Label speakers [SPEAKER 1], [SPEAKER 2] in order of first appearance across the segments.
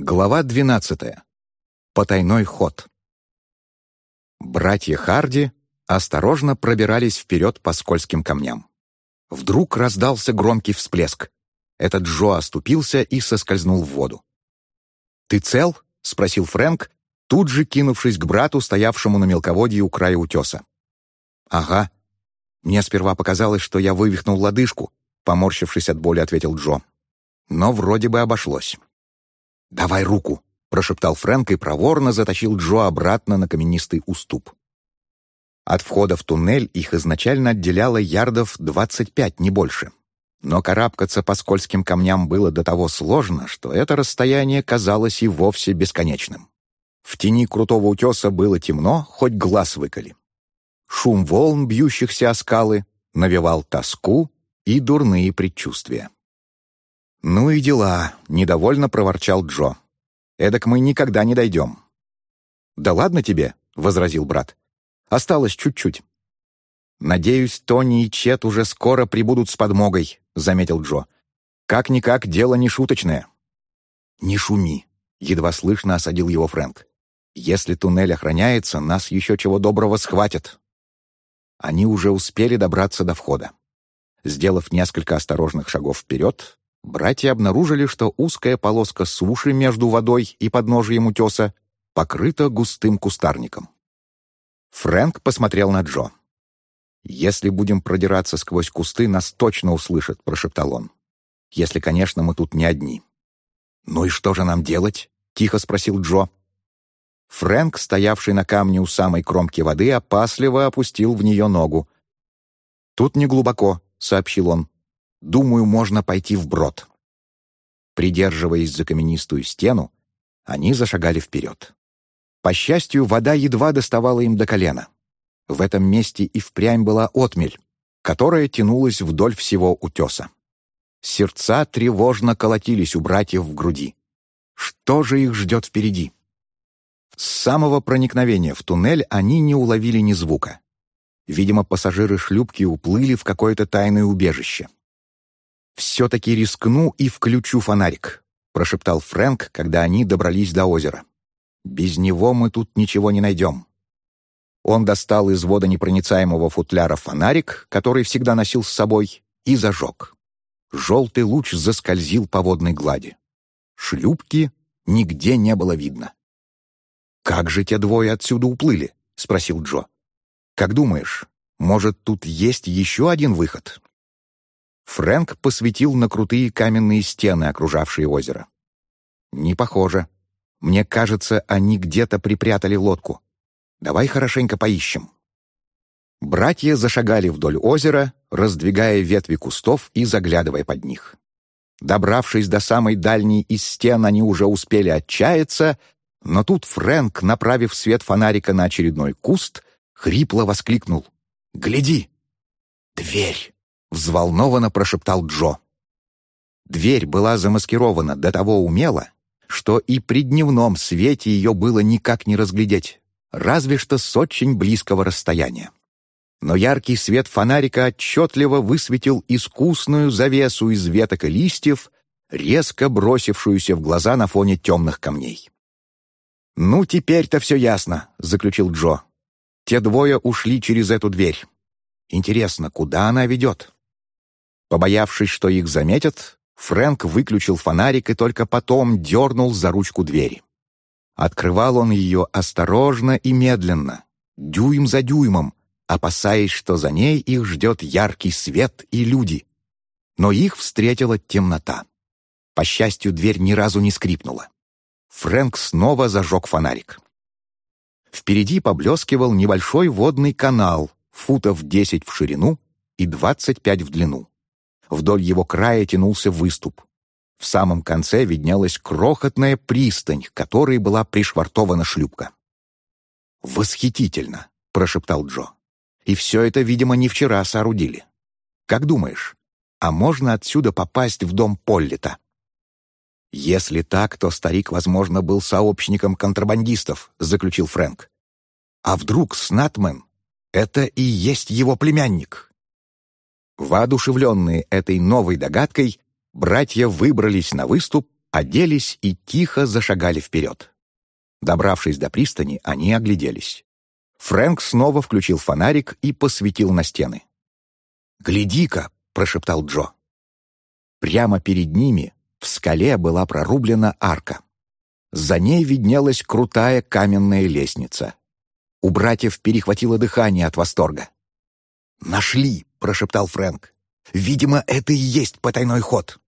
[SPEAKER 1] Глава 12. Потайной ход. Братья Харди осторожно пробирались вперед по скользким камням. Вдруг раздался громкий всплеск. Этот Джо оступился и соскользнул в воду. «Ты цел?» — спросил Фрэнк, тут же кинувшись к брату, стоявшему на мелководье у края утеса. «Ага. Мне сперва показалось, что я вывихнул лодыжку», — поморщившись от боли, ответил Джо. «Но вроде бы обошлось». «Давай руку», — прошептал Фрэнк и проворно затащил Джо обратно на каменистый уступ. От входа в туннель их изначально отделяло ярдов 25, не больше. Но карабкаться по скользким камням было до того сложно, что это расстояние казалось и вовсе бесконечным. В тени крутого утеса было темно, хоть глаз выколи. Шум волн, бьющихся о скалы, навевал тоску и дурные предчувствия. «Ну и дела», — недовольно проворчал Джо. «Эдак мы никогда не дойдем». «Да ладно тебе», — возразил брат. «Осталось чуть-чуть». «Надеюсь, Тони и Чет уже скоро прибудут с подмогой», — заметил Джо. «Как-никак, дело не шуточное». «Не шуми», — едва слышно осадил его Фрэнк. «Если туннель охраняется, нас еще чего доброго схватят». Они уже успели добраться до входа. Сделав несколько осторожных шагов вперед, братья обнаружили, что узкая полоска суши между водой и подножием утеса покрыта густым кустарником. Фрэнк посмотрел на Джо. «Если будем продираться сквозь кусты, нас точно услышат», — прошептал он. «Если, конечно, мы тут не одни». «Ну и что же нам делать?» — тихо спросил Джо. Фрэнк, стоявший на камне у самой кромки воды, опасливо опустил в нее ногу. «Тут не глубоко», — сообщил он. Думаю, можно пойти вброд». Придерживаясь за каменистую стену, они зашагали вперед. По счастью, вода едва доставала им до колена. В этом месте и впрямь была отмель, которая тянулась вдоль всего утеса. Сердца тревожно колотились у братьев в груди. Что же их ждет впереди? С самого проникновения в туннель они не уловили ни звука. Видимо, пассажиры шлюпки уплыли в какое-то тайное убежище. «Все-таки рискну и включу фонарик», — прошептал Фрэнк, когда они добрались до озера. «Без него мы тут ничего не найдем». Он достал из водонепроницаемого футляра фонарик, который всегда носил с собой, и зажег. Желтый луч заскользил по водной глади. Шлюпки нигде не было видно. «Как же те двое отсюда уплыли?» — спросил Джо. «Как думаешь, может, тут есть еще один выход?» Фрэнк посветил на крутые каменные стены, окружавшие озеро. «Не похоже. Мне кажется, они где-то припрятали лодку. Давай хорошенько поищем». Братья зашагали вдоль озера, раздвигая ветви кустов и заглядывая под них. Добравшись до самой дальней из стен, они уже успели отчаяться, но тут Фрэнк, направив свет фонарика на очередной куст, хрипло воскликнул. «Гляди! Дверь!» — взволнованно прошептал Джо. Дверь была замаскирована до того умело, что и при дневном свете ее было никак не разглядеть, разве что с очень близкого расстояния. Но яркий свет фонарика отчетливо высветил искусную завесу из веток и листьев, резко бросившуюся в глаза на фоне темных камней. «Ну, теперь-то все ясно», — заключил Джо. «Те двое ушли через эту дверь. Интересно, куда она ведет?» Побоявшись, что их заметят, Фрэнк выключил фонарик и только потом дернул за ручку двери. Открывал он ее осторожно и медленно, дюйм за дюймом, опасаясь, что за ней их ждет яркий свет и люди. Но их встретила темнота. По счастью, дверь ни разу не скрипнула. Фрэнк снова зажег фонарик. Впереди поблескивал небольшой водный канал, футов 10 в ширину и 25 в длину. Вдоль его края тянулся выступ. В самом конце виднелась крохотная пристань, к которой была пришвартована шлюпка. «Восхитительно!» — прошептал Джо. «И все это, видимо, не вчера соорудили. Как думаешь, а можно отсюда попасть в дом Поллита?» «Если так, то старик, возможно, был сообщником контрабандистов», — заключил Фрэнк. «А вдруг Снатмен — это и есть его племянник?» Воодушевленные этой новой догадкой, братья выбрались на выступ оделись и тихо зашагали вперед. Добравшись до пристани, они огляделись. Фрэнк снова включил фонарик и посветил на стены. «Гляди-ка!» — прошептал Джо. Прямо перед ними в скале была прорублена арка. За ней виднелась крутая каменная лестница. У братьев перехватило дыхание от восторга. «Нашли!» — прошептал Фрэнк. «Видимо, это и есть потайной ход».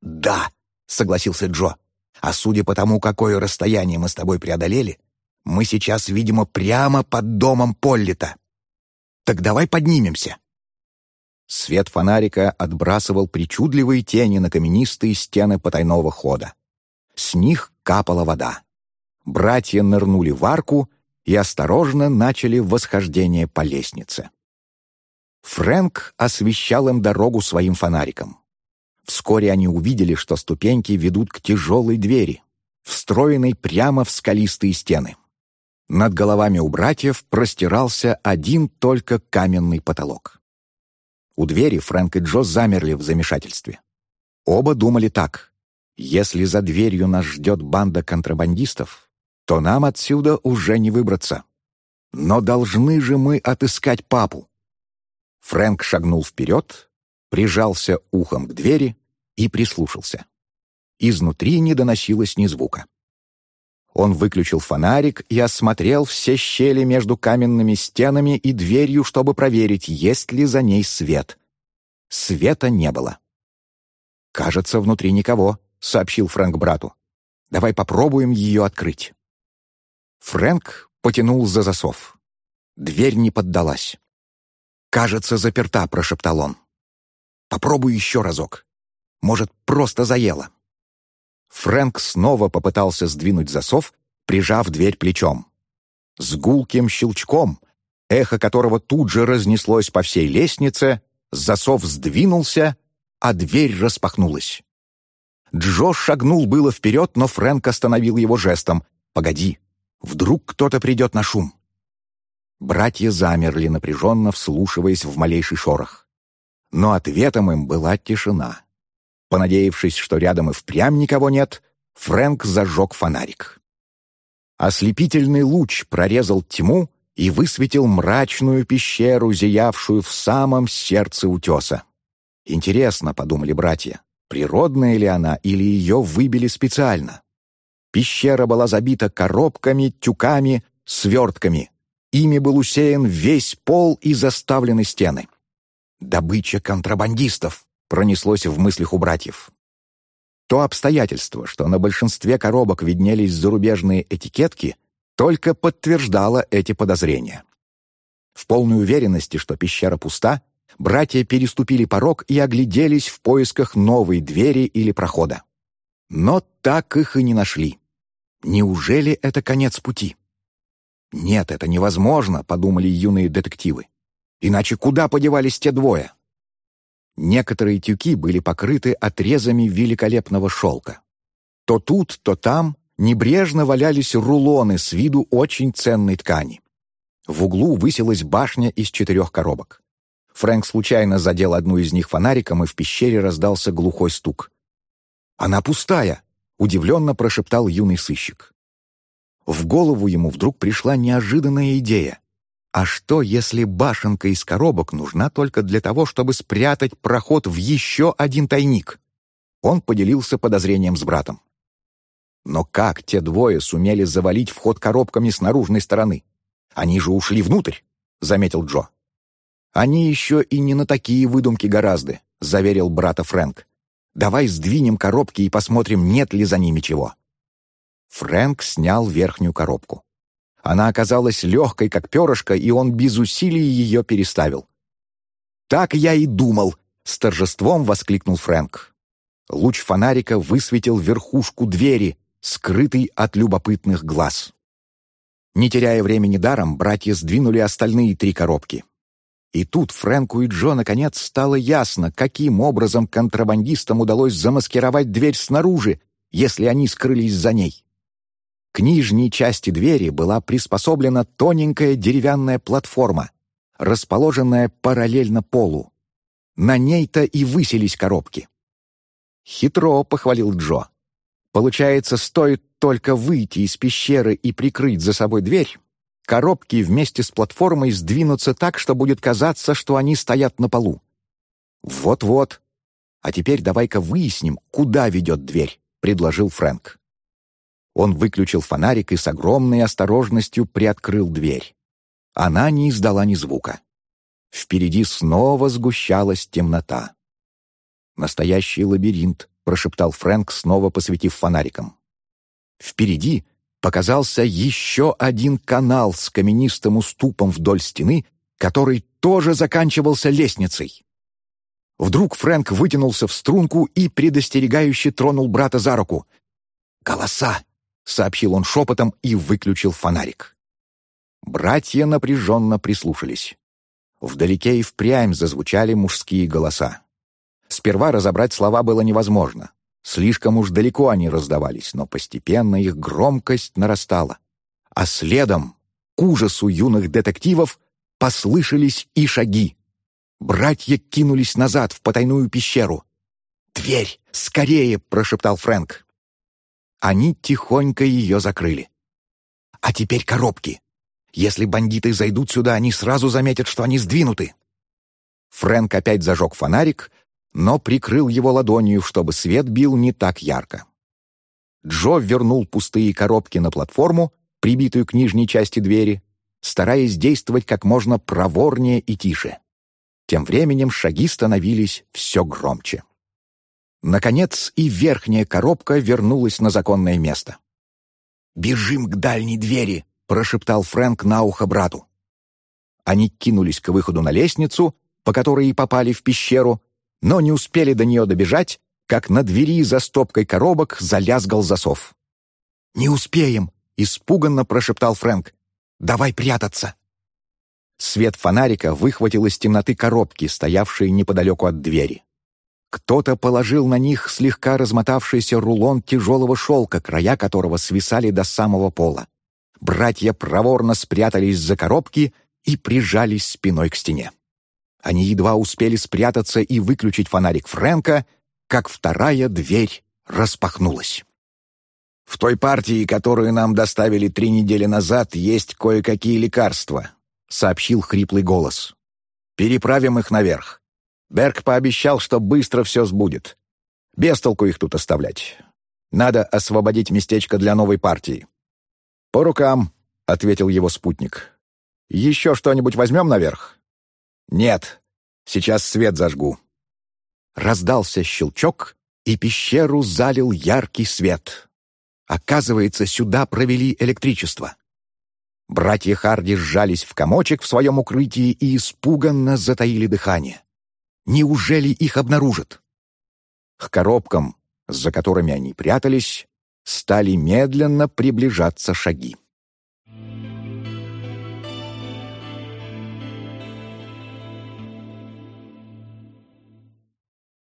[SPEAKER 1] «Да», — согласился Джо. «А судя по тому, какое расстояние мы с тобой преодолели, мы сейчас, видимо, прямо под домом Поллита. Так давай поднимемся». Свет фонарика отбрасывал причудливые тени на каменистые стены потайного хода. С них капала вода. Братья нырнули в арку и осторожно начали восхождение по лестнице. Фрэнк освещал им дорогу своим фонариком. Вскоре они увидели, что ступеньки ведут к тяжелой двери, встроенной прямо в скалистые стены. Над головами у братьев простирался один только каменный потолок. У двери Фрэнк и Джо замерли в замешательстве. Оба думали так. Если за дверью нас ждет банда контрабандистов, то нам отсюда уже не выбраться. Но должны же мы отыскать папу. Фрэнк шагнул вперед, прижался ухом к двери и прислушался. Изнутри не доносилось ни звука. Он выключил фонарик и осмотрел все щели между каменными стенами и дверью, чтобы проверить, есть ли за ней свет. Света не было. «Кажется, внутри никого», — сообщил Фрэнк брату. «Давай попробуем ее открыть». Фрэнк потянул за засов. Дверь не поддалась. «Кажется, заперта», — прошептал он. «Попробуй еще разок. Может, просто заело». Фрэнк снова попытался сдвинуть засов, прижав дверь плечом. С гулким щелчком, эхо которого тут же разнеслось по всей лестнице, засов сдвинулся, а дверь распахнулась. Джо шагнул было вперед, но Фрэнк остановил его жестом. «Погоди, вдруг кто-то придет на шум». Братья замерли, напряженно вслушиваясь в малейший шорох. Но ответом им была тишина. Понадеявшись, что рядом и впрямь никого нет, Фрэнк зажег фонарик. Ослепительный луч прорезал тьму и высветил мрачную пещеру, зиявшую в самом сердце утеса. «Интересно», — подумали братья, — «природная ли она или ее выбили специально?» Пещера была забита коробками, тюками, свертками. Ими был усеян весь пол и заставлены стены. «Добыча контрабандистов», пронеслось в мыслях у братьев. То обстоятельство, что на большинстве коробок виднелись зарубежные этикетки, только подтверждало эти подозрения. В полной уверенности, что пещера пуста, братья переступили порог и огляделись в поисках новой двери или прохода. Но так их и не нашли. Неужели это конец пути? «Нет, это невозможно», — подумали юные детективы. «Иначе куда подевались те двое?» Некоторые тюки были покрыты отрезами великолепного шелка. То тут, то там небрежно валялись рулоны с виду очень ценной ткани. В углу высилась башня из четырех коробок. Фрэнк случайно задел одну из них фонариком, и в пещере раздался глухой стук. «Она пустая!» — удивленно прошептал юный сыщик. В голову ему вдруг пришла неожиданная идея. А что, если башенка из коробок нужна только для того, чтобы спрятать проход в еще один тайник? Он поделился подозрением с братом. Но как те двое сумели завалить вход коробками с наружной стороны? Они же ушли внутрь, — заметил Джо. Они еще и не на такие выдумки гораздо, — заверил брата Фрэнк. Давай сдвинем коробки и посмотрим, нет ли за ними чего. Фрэнк снял верхнюю коробку. Она оказалась легкой, как перышко, и он без усилий ее переставил. «Так я и думал!» — с торжеством воскликнул Фрэнк. Луч фонарика высветил верхушку двери, скрытой от любопытных глаз. Не теряя времени даром, братья сдвинули остальные три коробки. И тут Фрэнку и Джо наконец стало ясно, каким образом контрабандистам удалось замаскировать дверь снаружи, если они скрылись за ней. К нижней части двери была приспособлена тоненькая деревянная платформа, расположенная параллельно полу. На ней-то и высились коробки. «Хитро», — похвалил Джо. Получается, стоит только выйти из пещеры и прикрыть за собой дверь, коробки вместе с платформой сдвинутся так, что будет казаться, что они стоят на полу. Вот-вот. А теперь давай-ка выясним, куда ведет дверь, предложил Фрэнк. Он выключил фонарик и с огромной осторожностью приоткрыл дверь. Она не издала ни звука. Впереди снова сгущалась темнота. «Настоящий лабиринт», — прошептал Фрэнк, снова посветив фонариком. Впереди показался еще один канал с каменистым уступом вдоль стены, который тоже заканчивался лестницей. Вдруг Фрэнк вытянулся в струнку и предостерегающе тронул брата за руку. «Голоса!» — сообщил он шепотом и выключил фонарик. Братья напряженно прислушались. Вдалеке и впрямь зазвучали мужские голоса. Сперва разобрать слова было невозможно. Слишком уж далеко они раздавались, но постепенно их громкость нарастала. А следом, к ужасу юных детективов, послышались и шаги. Братья кинулись назад в потайную пещеру. «Дверь! Скорее!» — прошептал Фрэнк. Они тихонько ее закрыли. «А теперь коробки. Если бандиты зайдут сюда, они сразу заметят, что они сдвинуты». Фрэнк опять зажег фонарик, но прикрыл его ладонью, чтобы свет бил не так ярко. Джо вернул пустые коробки на платформу, прибитую к нижней части двери, стараясь действовать как можно проворнее и тише. Тем временем шаги становились все громче. Наконец и верхняя коробка вернулась на законное место. «Бежим к дальней двери!» — прошептал Фрэнк на ухо брату. Они кинулись к выходу на лестницу, по которой и попали в пещеру, но не успели до нее добежать, как на двери за стопкой коробок залязгал засов. «Не успеем!» — испуганно прошептал Фрэнк. «Давай прятаться!» Свет фонарика выхватил из темноты коробки, стоявшие неподалеку от двери. Кто-то положил на них слегка размотавшийся рулон тяжелого шелка, края которого свисали до самого пола. Братья проворно спрятались за коробки и прижались спиной к стене. Они едва успели спрятаться и выключить фонарик Фрэнка, как вторая дверь распахнулась. «В той партии, которую нам доставили три недели назад, есть кое-какие лекарства», — сообщил хриплый голос. «Переправим их наверх. Берг пообещал, что быстро все сбудет. Без толку их тут оставлять. Надо освободить местечко для новой партии». «По рукам», — ответил его спутник. «Еще что-нибудь возьмем наверх?» «Нет, сейчас свет зажгу». Раздался щелчок, и пещеру залил яркий свет. Оказывается, сюда провели электричество. Братья Харди сжались в комочек в своем укрытии и испуганно затаили дыхание. Неужели их обнаружат? К коробкам, за которыми они прятались, стали медленно приближаться шаги.